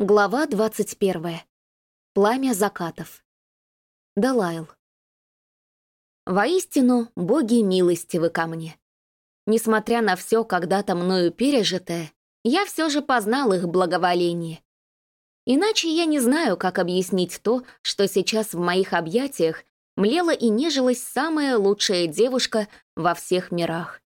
Глава 21. Пламя закатов. Далайл. Воистину, боги милостивы ко мне. Несмотря на все когда-то мною пережитое, я все же познал их благоволение. Иначе я не знаю, как объяснить то, что сейчас в моих объятиях млела и нежилась самая лучшая девушка во всех мирах.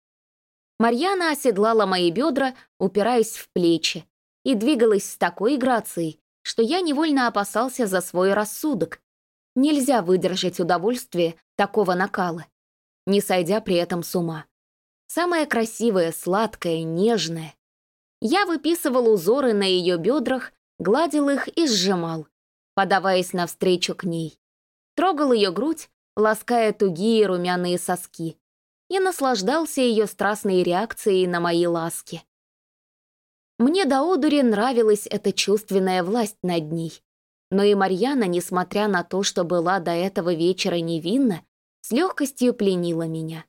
Марьяна оседлала мои бедра, упираясь в плечи, и двигалась с такой грацией, что я невольно опасался за свой рассудок. Нельзя выдержать удовольствие такого накала, не сойдя при этом с ума. Самое красивое, сладкое, нежное. Я выписывал узоры на ее бедрах, гладил их и сжимал, подаваясь навстречу к ней. Трогал ее грудь, лаская тугие румяные соски, и наслаждался ее страстной реакцией на мои ласки. Мне до одури нравилась эта чувственная власть над ней. Но и Марьяна, несмотря на то, что была до этого вечера невинна, с легкостью пленила меня.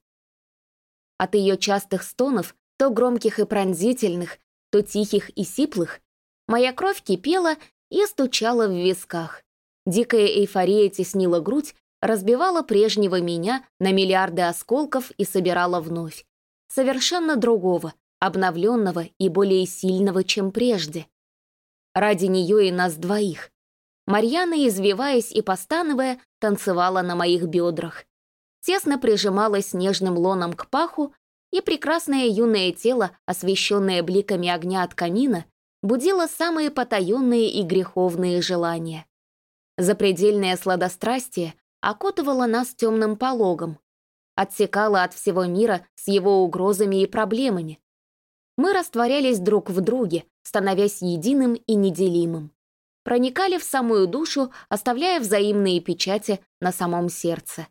От ее частых стонов, то громких и пронзительных, то тихих и сиплых, моя кровь кипела и стучала в висках. Дикая эйфория теснила грудь, разбивала прежнего меня на миллиарды осколков и собирала вновь. Совершенно другого, обновленного и более сильного, чем прежде. Ради нее и нас двоих. Марьяна, извиваясь и постановая, танцевала на моих бедрах. Тесно прижималась нежным лоном к паху, и прекрасное юное тело, освещенное бликами огня от камина, будило самые потаенные и греховные желания. Запредельное сладострастие окутывало нас темным пологом, отсекало от всего мира с его угрозами и проблемами, мы растворялись друг в друге, становясь единым и неделимым. Проникали в самую душу, оставляя взаимные печати на самом сердце.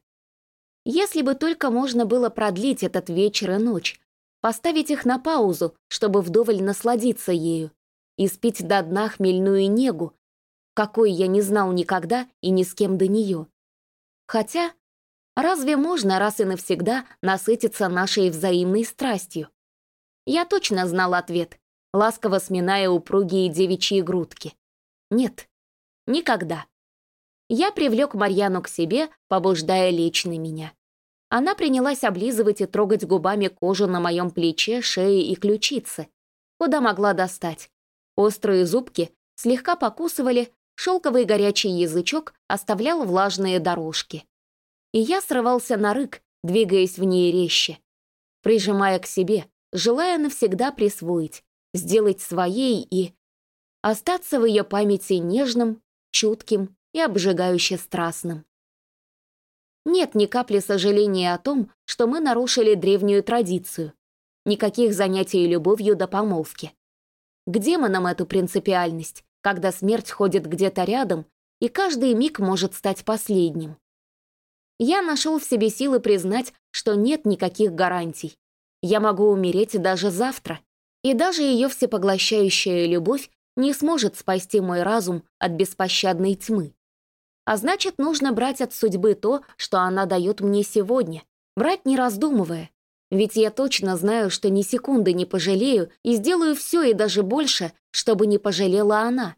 Если бы только можно было продлить этот вечер и ночь, поставить их на паузу, чтобы вдоволь насладиться ею, и спить до дна хмельную негу, какой я не знал никогда и ни с кем до нее. Хотя, разве можно раз и навсегда насытиться нашей взаимной страстью? Я точно знал ответ, ласково сминая упругие девичьи грудки. Нет, никогда. Я привлек Марьяну к себе, побуждая лечь на меня. Она принялась облизывать и трогать губами кожу на моем плече, шее и ключице, куда могла достать. Острые зубки слегка покусывали, шелковый горячий язычок оставлял влажные дорожки. И я срывался на рык, двигаясь в ней резче. Прижимая к себе, желая навсегда присвоить, сделать своей и остаться в ее памяти нежным, чутким и обжигающе страстным. Нет ни капли сожаления о том, что мы нарушили древнюю традицию. Никаких занятий любовью до помолвки. К демонам эту принципиальность, когда смерть ходит где-то рядом, и каждый миг может стать последним. Я нашел в себе силы признать, что нет никаких гарантий, я могу умереть даже завтра, и даже ее всепоглощающая любовь не сможет спасти мой разум от беспощадной тьмы. А значит, нужно брать от судьбы то, что она дает мне сегодня, брать не раздумывая. Ведь я точно знаю, что ни секунды не пожалею и сделаю все и даже больше, чтобы не пожалела она.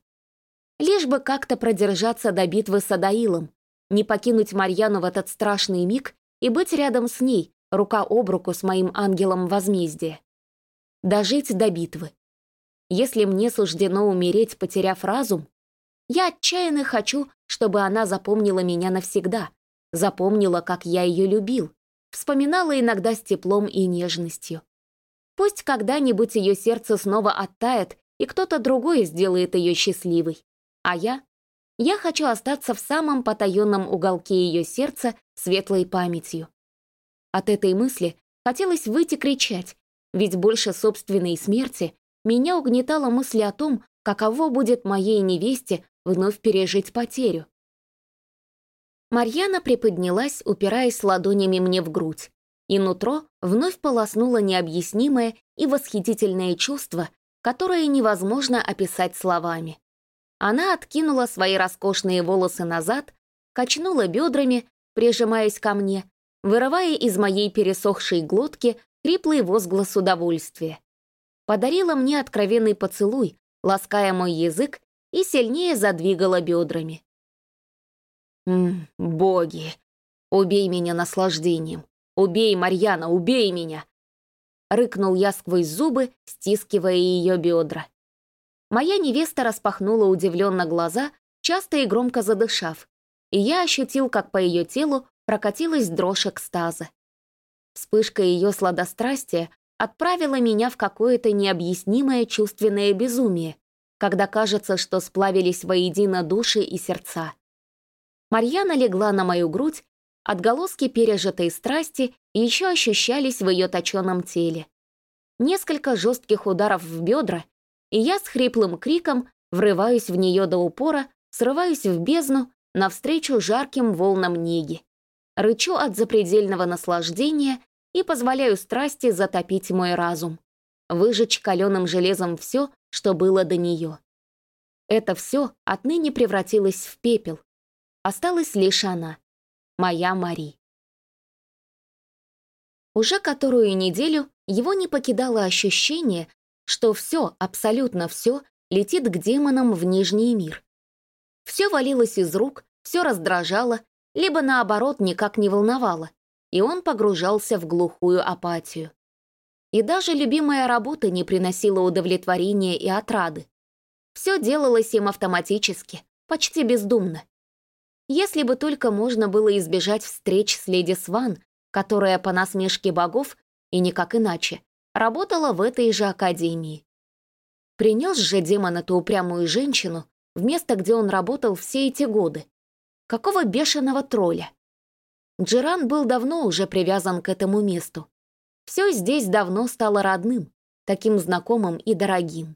Лишь бы как-то продержаться до битвы с Адаилом, не покинуть Марьяну в этот страшный миг и быть рядом с ней, рука об руку с моим ангелом возмездия. Дожить до битвы. Если мне суждено умереть, потеряв разум, я отчаянно хочу, чтобы она запомнила меня навсегда, запомнила, как я ее любил, вспоминала иногда с теплом и нежностью. Пусть когда-нибудь ее сердце снова оттает, и кто-то другой сделает ее счастливой. А я? Я хочу остаться в самом потаенном уголке ее сердца светлой памятью. От этой мысли хотелось выйти кричать, ведь больше собственной смерти меня угнетала мысль о том, каково будет моей невесте вновь пережить потерю. Марьяна приподнялась, упираясь ладонями мне в грудь, и нутро вновь полоснуло необъяснимое и восхитительное чувство, которое невозможно описать словами. Она откинула свои роскошные волосы назад, качнула бедрами, прижимаясь ко мне, вырывая из моей пересохшей глотки хриплый возглас удовольствия. Подарила мне откровенный поцелуй, лаская мой язык и сильнее задвигала бедрами. «М боги, убей меня наслаждением! Убей, Марьяна, убей меня!» Рыкнул я сквозь зубы, стискивая ее бедра. Моя невеста распахнула удивленно глаза, часто и громко задышав, и я ощутил, как по ее телу прокатилась дрожь экстаза. Вспышка ее сладострастия отправила меня в какое-то необъяснимое чувственное безумие, когда кажется, что сплавились воедино души и сердца. Марьяна легла на мою грудь, отголоски пережитой страсти еще ощущались в ее точенном теле. Несколько жестких ударов в бедра, и я с хриплым криком врываюсь в нее до упора, срываюсь в бездну, навстречу жарким волнам неги. Рычу от запредельного наслаждения и позволяю страсти затопить мой разум, выжечь каленым железом все, что было до нее. Это все отныне превратилось в пепел. Осталась лишь она, моя Мари. Уже которую неделю его не покидало ощущение, что все, абсолютно все, летит к демонам в Нижний мир. Все валилось из рук, все раздражало, либо наоборот никак не волновало, и он погружался в глухую апатию. И даже любимая работа не приносила удовлетворения и отрады. Все делалось им автоматически, почти бездумно. Если бы только можно было избежать встреч с леди Сван, которая по насмешке богов, и никак иначе, работала в этой же академии. Принес же демон эту упрямую женщину в место, где он работал все эти годы. Какого бешеного тролля? Джеран был давно уже привязан к этому месту. Все здесь давно стало родным, таким знакомым и дорогим.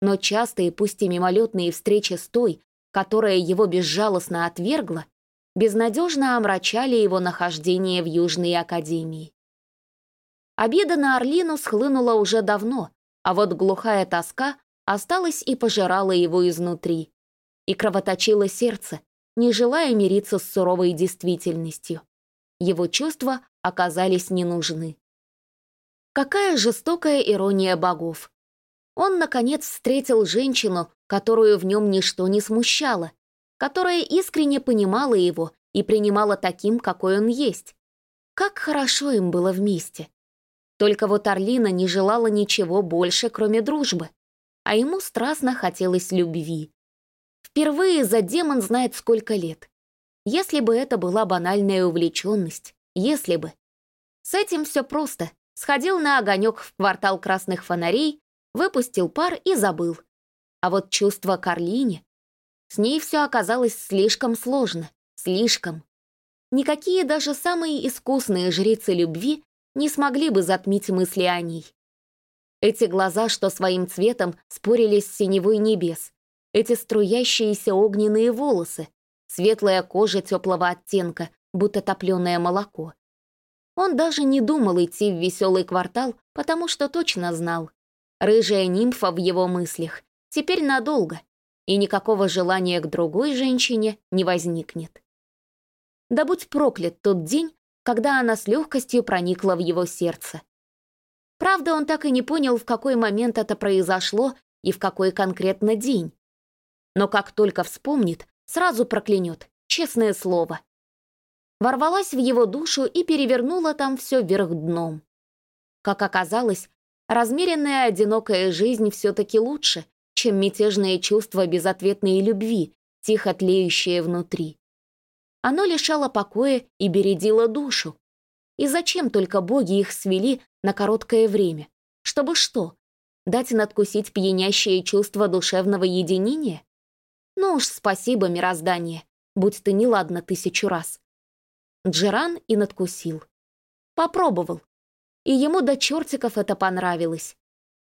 Но частые, пусть и мимолетные встречи с той, которая его безжалостно отвергла, безнадежно омрачали его нахождение в Южной Академии. Обида на Орлину схлынула уже давно, а вот глухая тоска осталась и пожирала его изнутри. И кровоточило сердце, не желая мириться с суровой действительностью. Его чувства оказались не нужны. Какая жестокая ирония богов. Он, наконец, встретил женщину, которую в нем ничто не смущало, которая искренне понимала его и принимала таким, какой он есть. Как хорошо им было вместе. Только вот Орлина не желала ничего больше, кроме дружбы. А ему страстно хотелось любви. Впервые за демон знает сколько лет. Если бы это была банальная увлеченность, если бы. С этим все просто. Сходил на огонек в квартал красных фонарей, выпустил пар и забыл. А вот чувство к Орлине... С ней все оказалось слишком сложно, слишком. Никакие даже самые искусные жрицы любви не смогли бы затмить мысли о ней. Эти глаза, что своим цветом спорили с синевой небес, эти струящиеся огненные волосы, светлая кожа теплого оттенка, будто топленое молоко. Он даже не думал идти в веселый квартал, потому что точно знал. Рыжая нимфа в его мыслях теперь надолго, и никакого желания к другой женщине не возникнет. Да будь проклят тот день, когда она с легкостью проникла в его сердце. Правда, он так и не понял, в какой момент это произошло и в какой конкретно день. Но как только вспомнит, сразу проклянет, честное слово. Ворвалась в его душу и перевернула там все вверх дном. Как оказалось, размеренная одинокая жизнь все-таки лучше, чем мятежные чувства безответной любви, тихо тлеющие внутри. Оно лишало покоя и бередило душу. И зачем только боги их свели на короткое время? Чтобы что? Дать надкусить пьянящее чувство душевного единения? Ну уж спасибо, мироздание, будь ты неладно тысячу раз. Джеран и надкусил. Попробовал. И ему до чертиков это понравилось.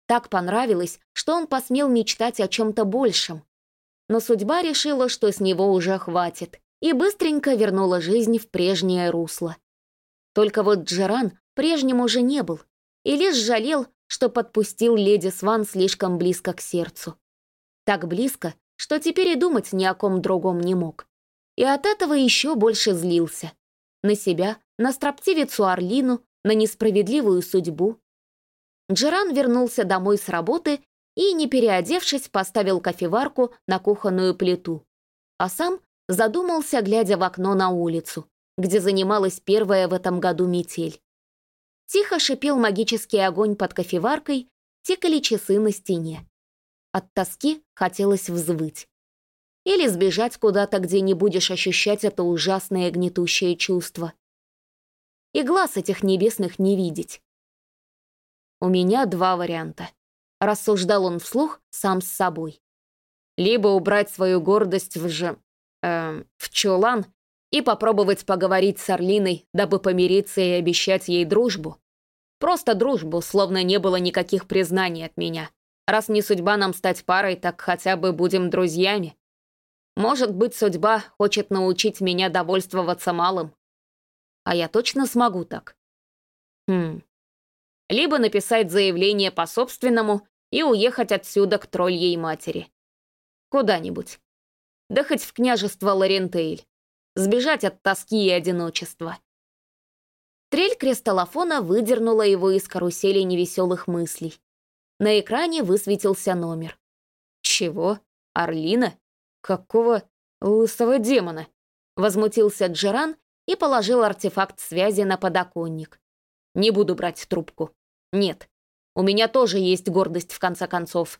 Так понравилось, что он посмел мечтать о чем-то большем. Но судьба решила, что с него уже хватит и быстренько вернула жизнь в прежнее русло. Только вот Джеран прежним уже не был и лишь жалел, что подпустил леди Сван слишком близко к сердцу. Так близко, что теперь и думать ни о ком другом не мог. И от этого еще больше злился. На себя, на строптивицу Орлину, на несправедливую судьбу. Джеран вернулся домой с работы и, не переодевшись, поставил кофеварку на кухонную плиту. А сам задумался, глядя в окно на улицу, где занималась первая в этом году метель. Тихо шипел магический огонь под кофеваркой, тикали часы на стене. От тоски хотелось взвыть. Или сбежать куда-то, где не будешь ощущать это ужасное гнетущее чувство. И глаз этих небесных не видеть. У меня два варианта. Рассуждал он вслух сам с собой. Либо убрать свою гордость в ж... Э, в чулан и попробовать поговорить с Орлиной, дабы помириться и обещать ей дружбу. Просто дружбу, словно не было никаких признаний от меня. Раз не судьба нам стать парой, так хотя бы будем друзьями. Может быть, судьба хочет научить меня довольствоваться малым. А я точно смогу так. Хм. Либо написать заявление по собственному и уехать отсюда к тролльей матери. Куда-нибудь. Да хоть в княжество Лорентейль. Сбежать от тоски и одиночества. Трель кристаллофона выдернула его из карусели невеселых мыслей. На экране высветился номер. «Чего? Орлина? Какого лысого демона?» Возмутился Джеран и положил артефакт связи на подоконник. «Не буду брать трубку. Нет, у меня тоже есть гордость, в конце концов».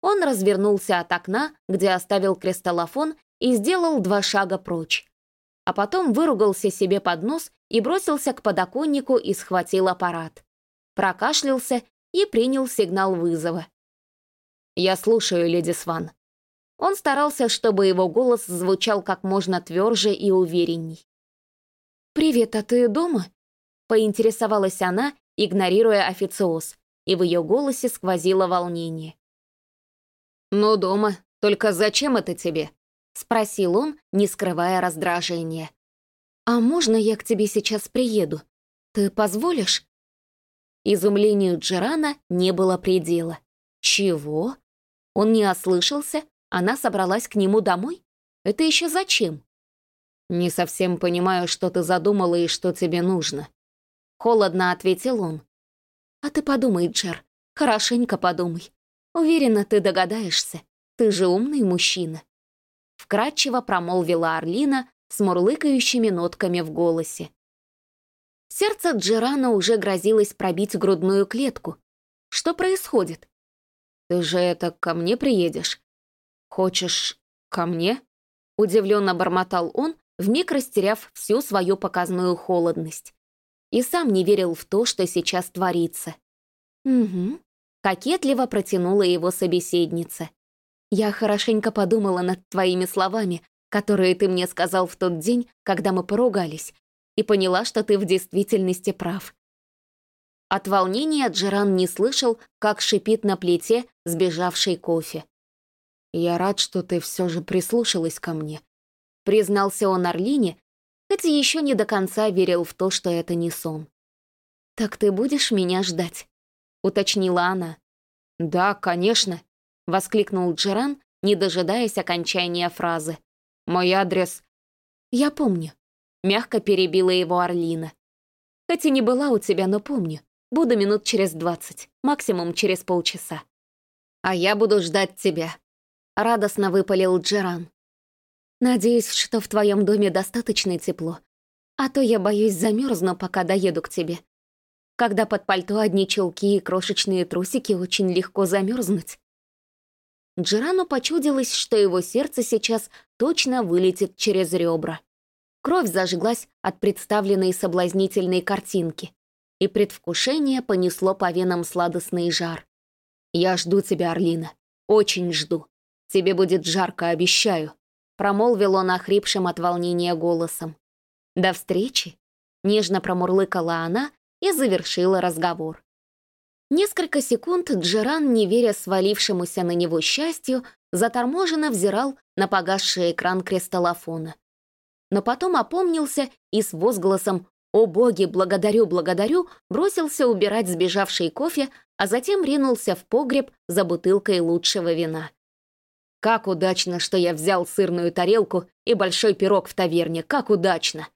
Он развернулся от окна, где оставил кристаллофон, и сделал два шага прочь. А потом выругался себе под нос и бросился к подоконнику и схватил аппарат. Прокашлялся и принял сигнал вызова. «Я слушаю, леди Сван». Он старался, чтобы его голос звучал как можно тверже и уверенней. «Привет, а ты дома?» — поинтересовалась она, игнорируя официоз, и в ее голосе сквозило волнение. «Ну, дома. Только зачем это тебе?» — спросил он, не скрывая раздражения. «А можно я к тебе сейчас приеду? Ты позволишь?» Изумлению Джерана не было предела. «Чего?» Он не ослышался? Она собралась к нему домой? Это еще зачем? «Не совсем понимаю, что ты задумала и что тебе нужно». Холодно ответил он. «А ты подумай, Джер, хорошенько подумай. Уверена, ты догадаешься. Ты же умный мужчина». Вкратчиво промолвила Орлина с мурлыкающими нотками в голосе. Сердце Джерана уже грозилось пробить грудную клетку. Что происходит? «Ты же это ко мне приедешь? Хочешь ко мне?» Удивленно бормотал он, вмиг растеряв всю свою показную холодность. И сам не верил в то, что сейчас творится. «Угу», — кокетливо протянула его собеседница. «Я хорошенько подумала над твоими словами, которые ты мне сказал в тот день, когда мы поругались, и поняла, что ты в действительности прав». От волнения Джеран не слышал, как шипит на плите сбежавший кофе. «Я рад, что ты все же прислушалась ко мне», признался он Орлине, хотя еще не до конца верил в то, что это не сон. «Так ты будешь меня ждать?» — уточнила она. «Да, конечно», — воскликнул Джеран, не дожидаясь окончания фразы. «Мой адрес...» «Я помню», — мягко перебила его Орлина. «Хоть и не была у тебя, но помню. Буду минут через двадцать, максимум через полчаса». «А я буду ждать тебя», — радостно выпалил Джеран. Надеюсь, что в твоем доме достаточно тепло. А то я боюсь замерзну, пока доеду к тебе. Когда под пальто одни чулки и крошечные трусики, очень легко замерзнуть. Джирану почудилось, что его сердце сейчас точно вылетит через ребра. Кровь зажглась от представленной соблазнительной картинки, и предвкушение понесло по венам сладостный жар. «Я жду тебя, Орлина. Очень жду. Тебе будет жарко, обещаю», промолвил он охрипшим от волнения голосом. «До встречи!» — нежно промурлыкала она и завершила разговор. Несколько секунд Джеран, не веря свалившемуся на него счастью, заторможенно взирал на погасший экран кристаллофона. Но потом опомнился и с возгласом «О боги, благодарю, благодарю!» бросился убирать сбежавший кофе, а затем ринулся в погреб за бутылкой лучшего вина. Как удачно, что я взял сырную тарелку и большой пирог в таверне. Как удачно.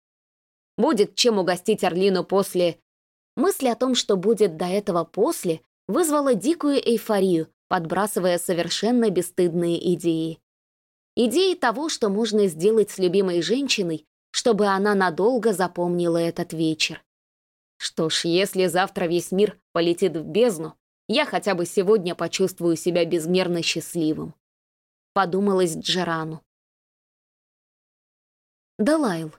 Будет чем угостить Орлину после... Мысль о том, что будет до этого после, вызвала дикую эйфорию, подбрасывая совершенно бесстыдные идеи. Идеи того, что можно сделать с любимой женщиной, чтобы она надолго запомнила этот вечер. Что ж, если завтра весь мир полетит в бездну, я хотя бы сегодня почувствую себя безмерно счастливым. Подумалось Джерану. Далайл.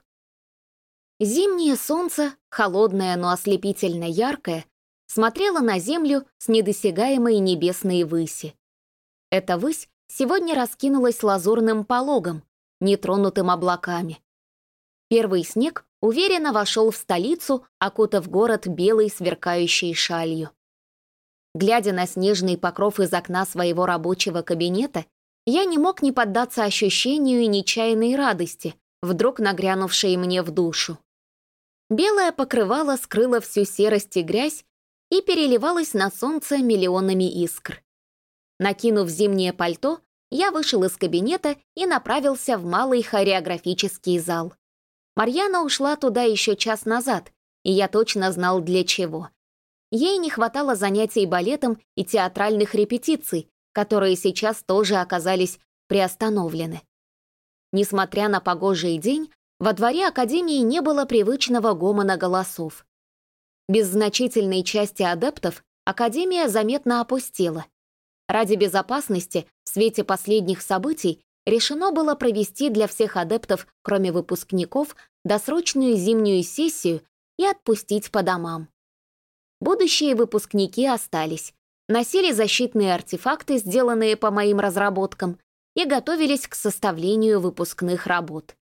Зимнее солнце, холодное, но ослепительно яркое, смотрело на землю с недосягаемой небесной выси. Эта высь сегодня раскинулась лазурным пологом, нетронутым облаками. Первый снег уверенно вошел в столицу, окутав город белой сверкающей шалью. Глядя на снежный покров из окна своего рабочего кабинета, я не мог не поддаться ощущению нечаянной радости, вдруг нагрянувшей мне в душу. Белое покрывало скрыло всю серость и грязь и переливалось на солнце миллионами искр. Накинув зимнее пальто, я вышел из кабинета и направился в малый хореографический зал. Марьяна ушла туда еще час назад, и я точно знал для чего. Ей не хватало занятий балетом и театральных репетиций, которые сейчас тоже оказались приостановлены. Несмотря на погожий день, во дворе Академии не было привычного гомона голосов. Без значительной части адептов Академия заметно опустела. Ради безопасности в свете последних событий решено было провести для всех адептов, кроме выпускников, досрочную зимнюю сессию и отпустить по домам. Будущие выпускники остались, носили защитные артефакты, сделанные по моим разработкам, и готовились к составлению выпускных работ.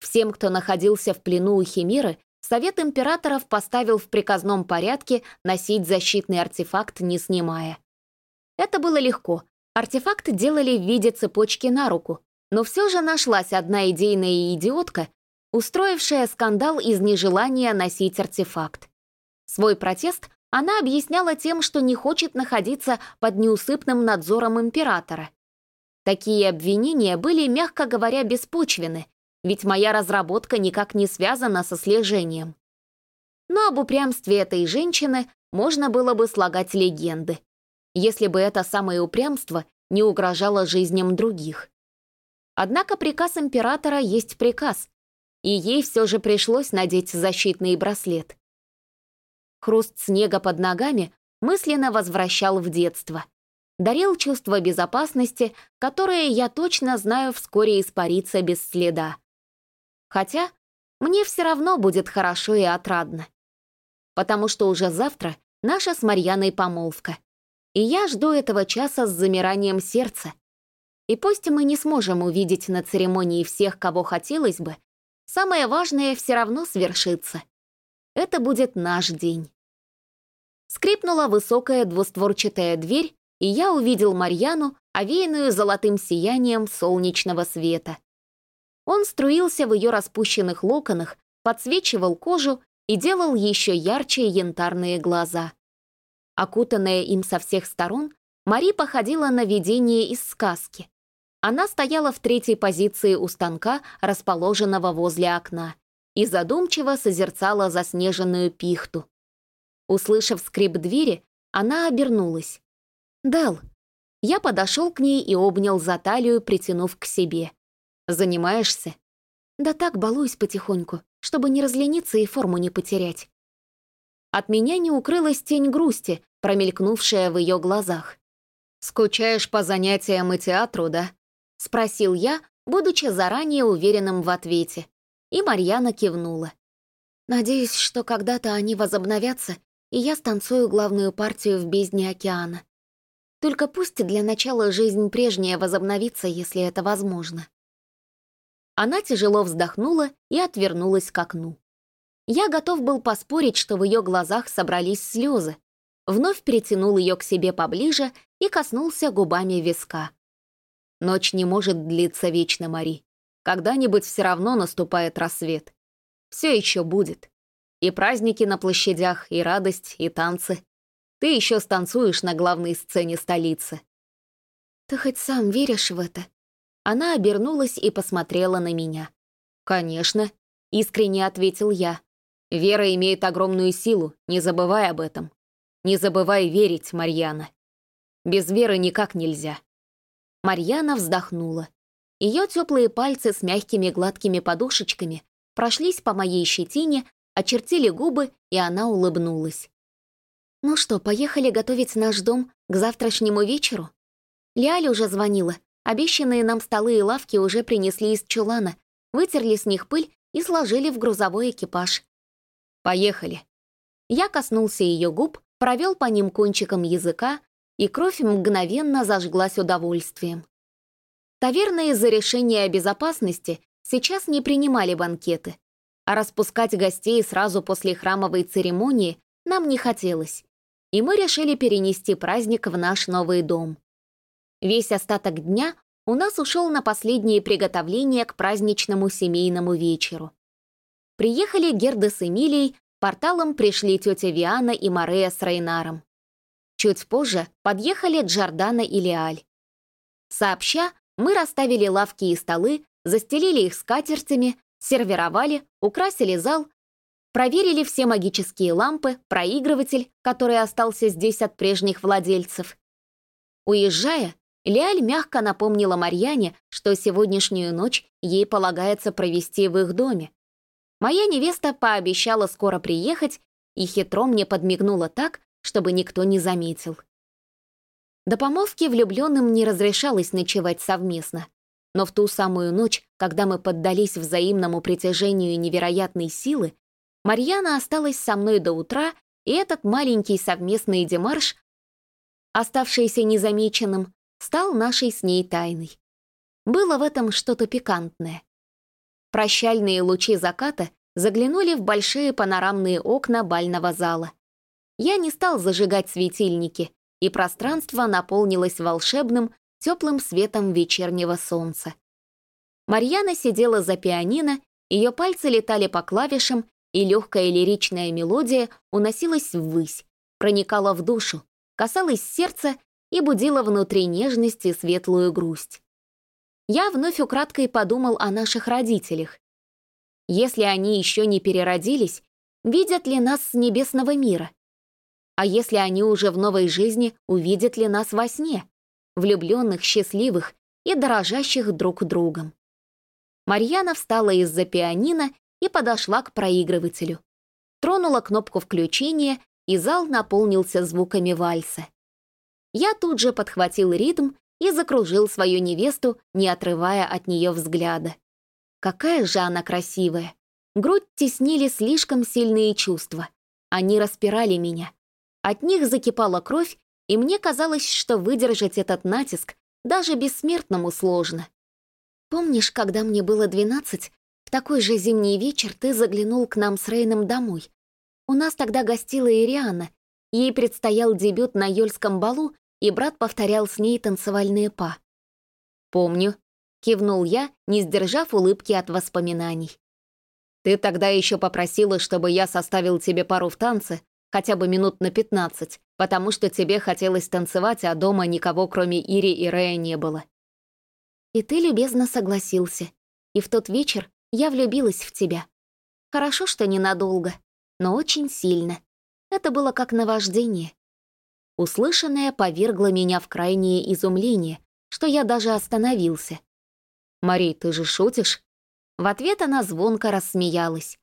Всем, кто находился в плену у Химеры, Совет императоров поставил в приказном порядке носить защитный артефакт, не снимая. Это было легко, Артефакты делали в виде цепочки на руку, но все же нашлась одна идейная идиотка, устроившая скандал из нежелания носить артефакт. Свой протест она объясняла тем, что не хочет находиться под неусыпным надзором императора. Такие обвинения были, мягко говоря, беспочвены, ведь моя разработка никак не связана со слежением. Но об упрямстве этой женщины можно было бы слагать легенды если бы это самое упрямство не угрожало жизням других. Однако приказ императора есть приказ, и ей все же пришлось надеть защитный браслет. Хруст снега под ногами мысленно возвращал в детство. Дарил чувство безопасности, которое, я точно знаю, вскоре испарится без следа. Хотя мне все равно будет хорошо и отрадно. Потому что уже завтра наша с Марьяной помолвка. И я жду этого часа с замиранием сердца. И пусть мы не сможем увидеть на церемонии всех, кого хотелось бы, самое важное все равно свершится. Это будет наш день. Скрипнула высокая двустворчатая дверь, и я увидел Марьяну, овеянную золотым сиянием солнечного света. Он струился в ее распущенных локонах, подсвечивал кожу и делал еще ярче янтарные глаза. Окутанная им со всех сторон, Мари походила на видение из сказки. Она стояла в третьей позиции у станка, расположенного возле окна, и задумчиво созерцала заснеженную пихту. Услышав скрип двери, она обернулась. «Дал». Я подошел к ней и обнял за талию, притянув к себе. «Занимаешься?» «Да так, балуюсь потихоньку, чтобы не разлениться и форму не потерять». От меня не укрылась тень грусти, промелькнувшая в ее глазах. «Скучаешь по занятиям и театру, да?» — спросил я, будучи заранее уверенным в ответе. И Марьяна кивнула. «Надеюсь, что когда-то они возобновятся, и я станцую главную партию в бездне океана. Только пусть для начала жизнь прежняя возобновится, если это возможно». Она тяжело вздохнула и отвернулась к окну. Я готов был поспорить, что в ее глазах собрались слезы. Вновь перетянул ее к себе поближе и коснулся губами виска. Ночь не может длиться вечно, Мари. Когда-нибудь все равно наступает рассвет. Все еще будет. И праздники на площадях, и радость, и танцы. Ты еще станцуешь на главной сцене столицы. Ты хоть сам веришь в это? Она обернулась и посмотрела на меня. «Конечно», — искренне ответил я. Вера имеет огромную силу, не забывай об этом. Не забывай верить, Марьяна. Без веры никак нельзя». Марьяна вздохнула. Ее теплые пальцы с мягкими гладкими подушечками прошлись по моей щетине, очертили губы, и она улыбнулась. «Ну что, поехали готовить наш дом к завтрашнему вечеру?» Лиаль уже звонила. Обещанные нам столы и лавки уже принесли из чулана, вытерли с них пыль и сложили в грузовой экипаж. «Поехали». Я коснулся ее губ, провел по ним кончиком языка, и кровь мгновенно зажглась удовольствием. Таверны из-за решения о безопасности сейчас не принимали банкеты, а распускать гостей сразу после храмовой церемонии нам не хотелось, и мы решили перенести праздник в наш новый дом. Весь остаток дня у нас ушел на последние приготовления к праздничному семейному вечеру. Приехали Герда с Эмилией, порталом пришли тетя Виана и Марея с Рейнаром. Чуть позже подъехали Джордана и Леаль. Сообща, мы расставили лавки и столы, застелили их скатертями, сервировали, украсили зал, проверили все магические лампы, проигрыватель, который остался здесь от прежних владельцев. Уезжая, Лиаль мягко напомнила Марьяне, что сегодняшнюю ночь ей полагается провести в их доме. Моя невеста пообещала скоро приехать и хитро мне подмигнула так, чтобы никто не заметил. До помолвки влюбленным не разрешалось ночевать совместно. Но в ту самую ночь, когда мы поддались взаимному притяжению невероятной силы, Марьяна осталась со мной до утра, и этот маленький совместный демарш, оставшийся незамеченным, стал нашей с ней тайной. Было в этом что-то пикантное. Прощальные лучи заката заглянули в большие панорамные окна бального зала. Я не стал зажигать светильники, и пространство наполнилось волшебным, теплым светом вечернего солнца. Марьяна сидела за пианино, ее пальцы летали по клавишам, и легкая лиричная мелодия уносилась ввысь, проникала в душу, касалась сердца и будила внутри нежность и светлую грусть. Я вновь украдкой подумал о наших родителях. Если они еще не переродились, видят ли нас с небесного мира? А если они уже в новой жизни, увидят ли нас во сне? Влюбленных, счастливых и дорожащих друг другом. Марьяна встала из-за пианино и подошла к проигрывателю. Тронула кнопку включения, и зал наполнился звуками вальса. Я тут же подхватил ритм и закружил свою невесту, не отрывая от нее взгляда. Какая же она красивая! Грудь теснили слишком сильные чувства. Они распирали меня. От них закипала кровь, и мне казалось, что выдержать этот натиск даже бессмертному сложно. Помнишь, когда мне было двенадцать, в такой же зимний вечер ты заглянул к нам с Рейном домой? У нас тогда гостила Ириана. Ей предстоял дебют на Йольском балу, и брат повторял с ней танцевальные па. «Помню», — кивнул я, не сдержав улыбки от воспоминаний. «Ты тогда еще попросила, чтобы я составил тебе пару в танце, хотя бы минут на пятнадцать, потому что тебе хотелось танцевать, а дома никого, кроме Ири и Рея, не было». «И ты любезно согласился. И в тот вечер я влюбилась в тебя. Хорошо, что ненадолго, но очень сильно. Это было как наваждение. Услышанное повергло меня в крайнее изумление, что я даже остановился. «Мари, ты же шутишь?» В ответ она звонко рассмеялась.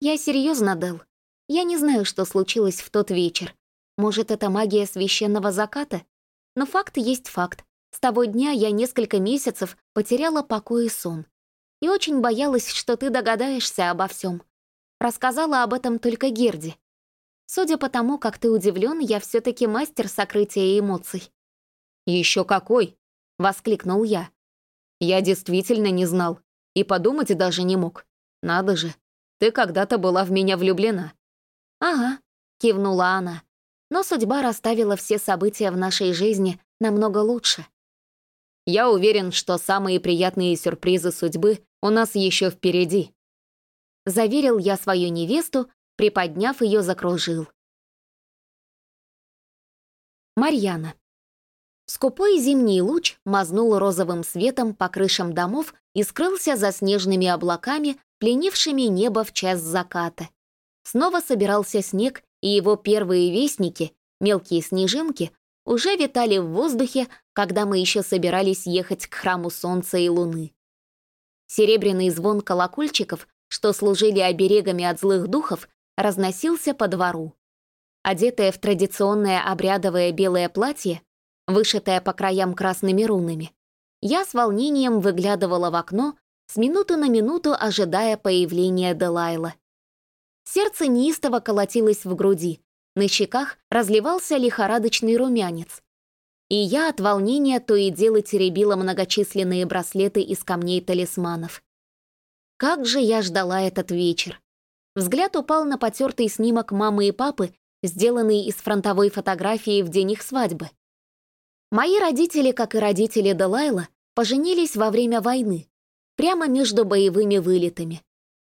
«Я серьезно, Дел. Я не знаю, что случилось в тот вечер. Может, это магия священного заката? Но факт есть факт. С того дня я несколько месяцев потеряла покой и сон. И очень боялась, что ты догадаешься обо всем. Рассказала об этом только Герди. Судя по тому, как ты удивлен, я все-таки мастер сокрытия эмоций. Еще какой! воскликнул я. Я действительно не знал и подумать даже не мог. Надо же, ты когда-то была в меня влюблена. Ага, кивнула она. Но судьба расставила все события в нашей жизни намного лучше. Я уверен, что самые приятные сюрпризы судьбы у нас еще впереди. Заверил я свою невесту, приподняв ее, закружил. Марьяна. Скупой зимний луч мазнул розовым светом по крышам домов и скрылся за снежными облаками, пленившими небо в час заката. Снова собирался снег, и его первые вестники, мелкие снежинки, уже витали в воздухе, когда мы еще собирались ехать к храму Солнца и Луны. Серебряный звон колокольчиков, что служили оберегами от злых духов, разносился по двору. Одетая в традиционное обрядовое белое платье, вышитое по краям красными рунами, я с волнением выглядывала в окно, с минуты на минуту ожидая появления Делайла. Сердце неистово колотилось в груди, на щеках разливался лихорадочный румянец. И я от волнения то и дело теребила многочисленные браслеты из камней талисманов. Как же я ждала этот вечер. Взгляд упал на потертый снимок мамы и папы, сделанный из фронтовой фотографии в день их свадьбы. Мои родители, как и родители Делайла, поженились во время войны, прямо между боевыми вылетами.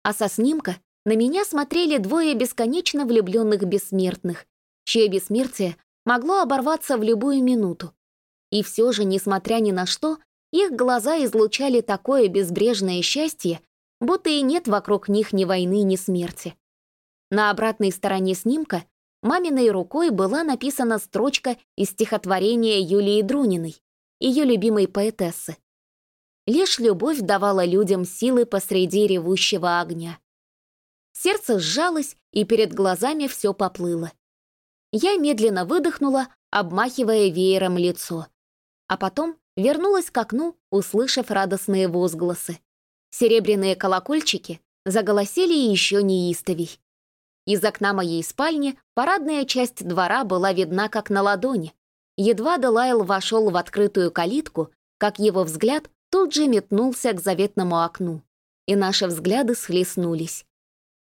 А со снимка на меня смотрели двое бесконечно влюбленных бессмертных, чье бессмертие могло оборваться в любую минуту. И все же, несмотря ни на что, их глаза излучали такое безбрежное счастье, будто и нет вокруг них ни войны, ни смерти. На обратной стороне снимка маминой рукой была написана строчка из стихотворения Юлии Друниной, ее любимой поэтессы. Лишь любовь давала людям силы посреди ревущего огня. Сердце сжалось, и перед глазами все поплыло. Я медленно выдохнула, обмахивая веером лицо. А потом вернулась к окну, услышав радостные возгласы. Серебряные колокольчики заголосили еще неистовей. Из окна моей спальни парадная часть двора была видна как на ладони. Едва Делайл вошел в открытую калитку, как его взгляд тут же метнулся к заветному окну, и наши взгляды схлестнулись.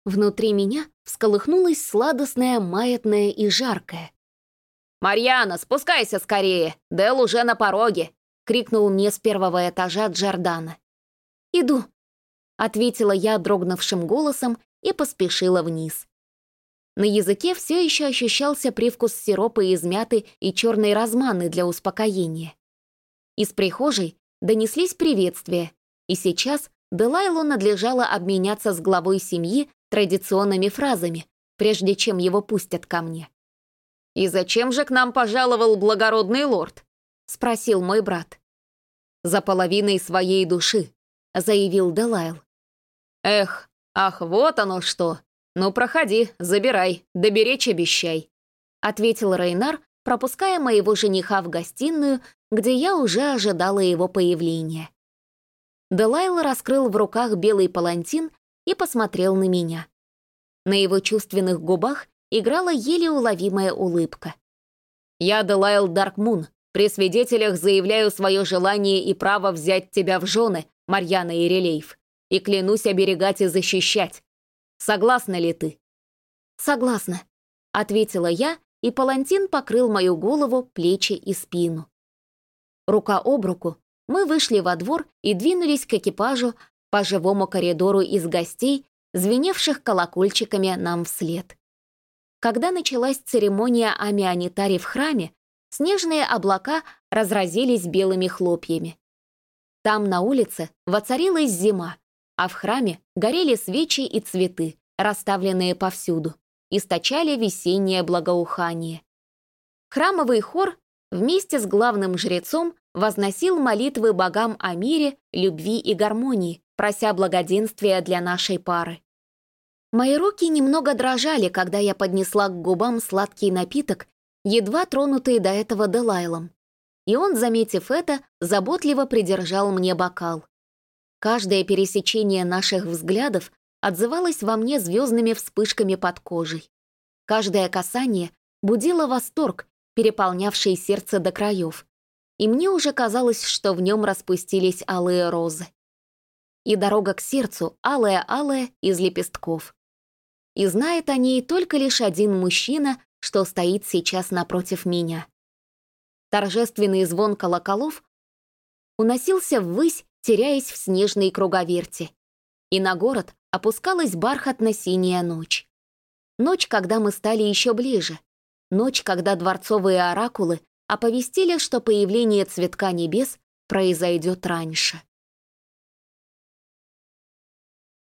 Внутри меня всколыхнулось сладостное, маятное и жаркое. «Марьяна, спускайся скорее! Дел уже на пороге!» — крикнул мне с первого этажа Джордана. «Иду», — ответила я дрогнувшим голосом и поспешила вниз. На языке все еще ощущался привкус сиропа из мяты и черной разманы для успокоения. Из прихожей донеслись приветствия, и сейчас Делайлу надлежало обменяться с главой семьи традиционными фразами, прежде чем его пустят ко мне. «И зачем же к нам пожаловал благородный лорд?» — спросил мой брат. «За половиной своей души», — заявил Делайл. «Эх, ах, вот оно что! Ну, проходи, забирай, доберечь обещай», — ответил Рейнар, пропуская моего жениха в гостиную, где я уже ожидала его появления. Делайл раскрыл в руках белый палантин и посмотрел на меня. На его чувственных губах играла еле уловимая улыбка. «Я Делайл Даркмун. При свидетелях заявляю свое желание и право взять тебя в жены, Марьяна Ирелеев, и клянусь оберегать и защищать. Согласна ли ты?» «Согласна», — ответила я, и палантин покрыл мою голову, плечи и спину. Рука об руку мы вышли во двор и двинулись к экипажу, по живому коридору из гостей, звеневших колокольчиками нам вслед. Когда началась церемония амианитари в храме, снежные облака разразились белыми хлопьями. Там на улице воцарилась зима, а в храме горели свечи и цветы, расставленные повсюду, источали весеннее благоухание. Храмовый хор вместе с главным жрецом возносил молитвы богам о мире, любви и гармонии, прося благоденствия для нашей пары. Мои руки немного дрожали, когда я поднесла к губам сладкий напиток, едва тронутый до этого Делайлом. И он, заметив это, заботливо придержал мне бокал. Каждое пересечение наших взглядов отзывалось во мне звездными вспышками под кожей. Каждое касание будило восторг, переполнявший сердце до краев. И мне уже казалось, что в нем распустились алые розы и дорога к сердцу алая-алая из лепестков. И знает о ней только лишь один мужчина, что стоит сейчас напротив меня. Торжественный звон колоколов уносился ввысь, теряясь в снежной круговерти. И на город опускалась бархатно-синяя ночь. Ночь, когда мы стали еще ближе. Ночь, когда дворцовые оракулы оповестили, что появление цветка небес произойдет раньше.